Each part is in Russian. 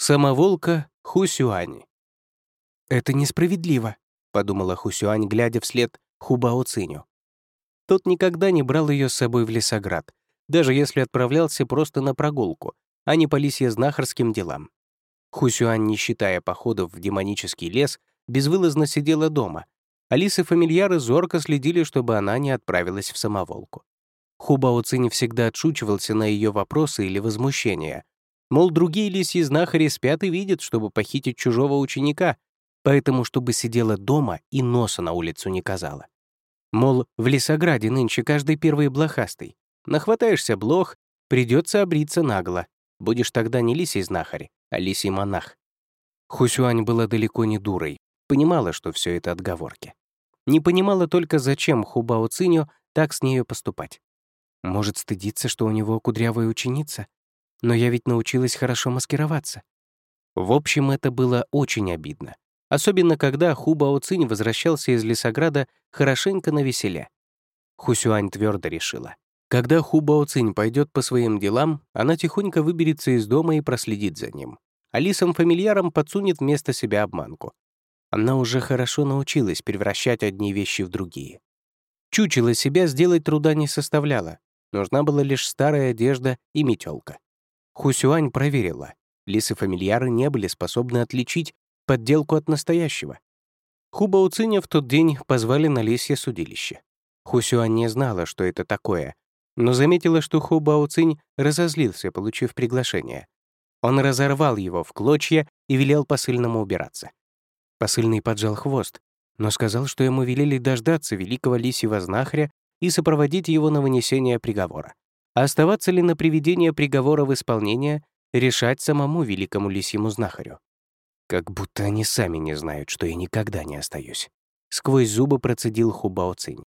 Самоволка Хусюань. «Это несправедливо», — подумала Хусюань, глядя вслед Хубао Циню. Тот никогда не брал ее с собой в лесоград, даже если отправлялся просто на прогулку, а не по лисье-знахарским делам. Хусюань, не считая походов в демонический лес, безвылазно сидела дома, а лисы-фамильяры зорко следили, чтобы она не отправилась в самоволку. Хубао Цинь всегда отшучивался на ее вопросы или возмущения, Мол, другие лисьи знахари спят и видят, чтобы похитить чужого ученика, поэтому чтобы сидела дома и носа на улицу не казала. Мол, в лесограде нынче каждый первый блохастый. Нахватаешься блох, придется обриться нагло. Будешь тогда не лисий знахарь, а лисий монах. Хусюань была далеко не дурой, понимала, что все это отговорки. Не понимала только, зачем Хубао Циню так с нею поступать. Может, стыдиться, что у него кудрявая ученица? Но я ведь научилась хорошо маскироваться. В общем, это было очень обидно. Особенно, когда Хубао Цинь возвращался из лесограда хорошенько на веселе. Хусюань твердо решила. Когда Хубао Цинь пойдет по своим делам, она тихонько выберется из дома и проследит за ним. Алисам-фамильярам подсунет вместо себя обманку. Она уже хорошо научилась превращать одни вещи в другие. Чучело себя сделать труда не составляло. Нужна была лишь старая одежда и метелка. Хусюань проверила. Лисы-фамильяры не были способны отличить подделку от настоящего. Хуба Циня в тот день позвали на лисье судилище. Хусюань не знала, что это такое, но заметила, что Хуба Цинь разозлился, получив приглашение. Он разорвал его в клочья и велел посыльному убираться. Посыльный поджал хвост, но сказал, что ему велели дождаться великого лисьего знахаря и сопроводить его на вынесение приговора. А оставаться ли на приведение приговора в исполнение, решать самому великому лисьему знахарю. Как будто они сами не знают, что я никогда не остаюсь. Сквозь зубы процедил Хубао Цинь.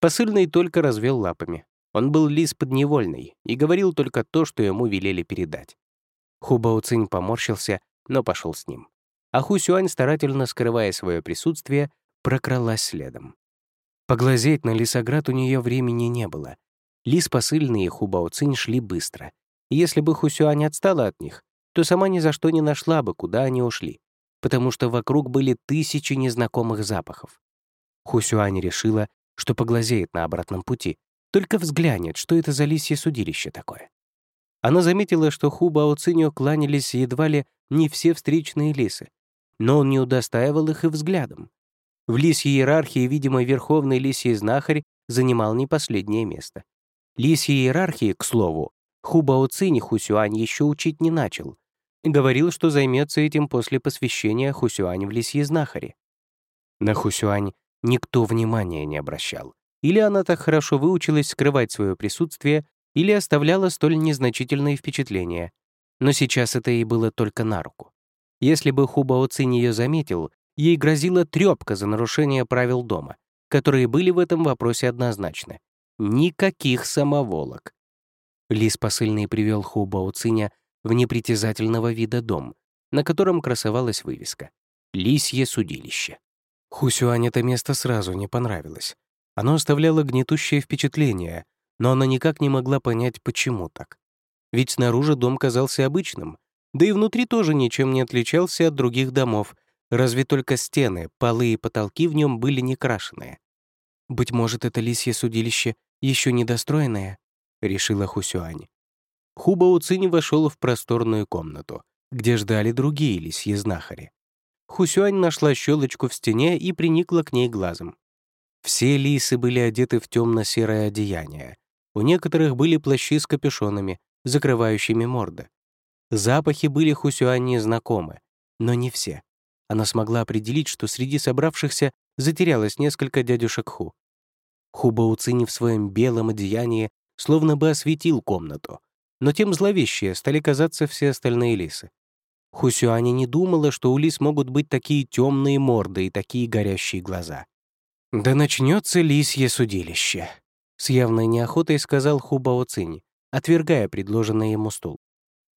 Посыльный только развел лапами. Он был лис подневольный и говорил только то, что ему велели передать. Хубао Цинь поморщился, но пошел с ним. А Хусюань, старательно скрывая свое присутствие, прокралась следом. Поглазеть на лесоград у нее времени не было, Лис посыльные и Хубао Цинь шли быстро. Если бы Хусюань отстала от них, то сама ни за что не нашла бы, куда они ушли, потому что вокруг были тысячи незнакомых запахов. Хусюань решила, что поглазеет на обратном пути, только взглянет, что это за лисье судилище такое. Она заметила, что Ху Циню кланялись едва ли не все встречные лисы, но он не удостаивал их и взглядом. В лисьей иерархии, видимо, верховный лисий знахарь занимал не последнее место. Лисьей иерархии, к слову, Хубао Цинь Хусюань еще учить не начал. Говорил, что займется этим после посвящения Хусюань в лисье знахари. На Хусюань никто внимания не обращал. Или она так хорошо выучилась скрывать свое присутствие, или оставляла столь незначительные впечатления. Но сейчас это ей было только на руку. Если бы Хубао Цинь ее заметил, ей грозила трёпка за нарушение правил дома, которые были в этом вопросе однозначны. Никаких самоволок. Лис посыльный привел Хубао Циня в непритязательного вида дом, на котором красовалась вывеска «Лисье судилище». Хусюань это место сразу не понравилось. Оно оставляло гнетущее впечатление, но она никак не могла понять, почему так. Ведь снаружи дом казался обычным, да и внутри тоже ничем не отличался от других домов, разве только стены, полы и потолки в нем были не крашеные. Быть может, это лисье судилище еще недостроенное, решила Хусюань. Хуба Уцинь вошел в просторную комнату, где ждали другие лисьи знахари. Хусюань нашла щелочку в стене и приникла к ней глазом. Все лисы были одеты в темно-серое одеяние. У некоторых были плащи с капюшонами, закрывающими морды. Запахи были Хусюань незнакомы, но не все. Она смогла определить, что среди собравшихся затерялось несколько дядюшек Ху. Хубауцини в своем белом одеянии словно бы осветил комнату, но тем зловещие стали казаться все остальные лисы. Хусюани не думала, что у лис могут быть такие темные морды и такие горящие глаза. «Да начнется лисье судилище», — с явной неохотой сказал Хубао отвергая предложенный ему стул.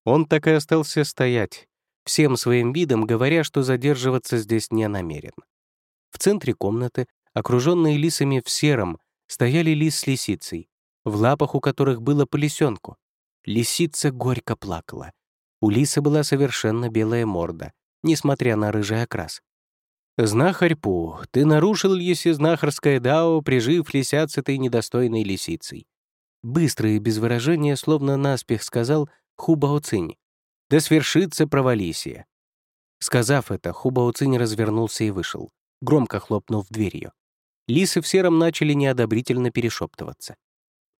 Он так и остался стоять, всем своим видом говоря, что задерживаться здесь не намерен. В центре комнаты, окруженные лисами в сером, стояли лис с лисицей, в лапах у которых было по. Лисица горько плакала. У лисы была совершенно белая морда, несмотря на рыжий окрас. «Знахарь Пу, ты нарушил еси знахарское дао, прижив лися с этой недостойной лисицей». Быстро и без выражения, словно наспех сказал Хубао Цинь. «Да свершится провалисия». Сказав это, Хубао Цинь развернулся и вышел, громко хлопнув дверью. Лисы в сером начали неодобрительно перешептываться.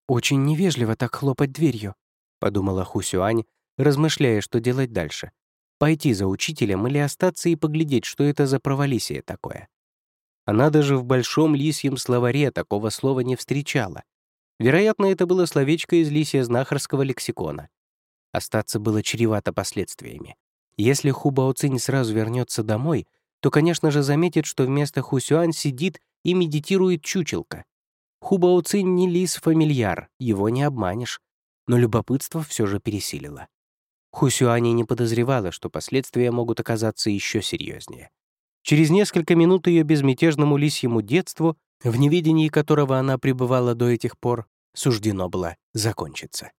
«Очень невежливо так хлопать дверью», — подумала Хусюань, размышляя, что делать дальше. Пойти за учителем или остаться и поглядеть, что это за провалисие такое. Она даже в большом лисьем словаре такого слова не встречала. Вероятно, это было словечко из лисия знахарского лексикона. Остаться было чревато последствиями. Если Хубао Цинь сразу вернется домой, то, конечно же, заметит, что вместо Хусюань сидит и медитирует чучелка. Хубао Цинь не лис-фамильяр, его не обманешь. Но любопытство все же пересилило. Хусюани не подозревала, что последствия могут оказаться еще серьезнее. Через несколько минут ее безмятежному лисьему детству, в неведении которого она пребывала до этих пор, суждено было закончиться.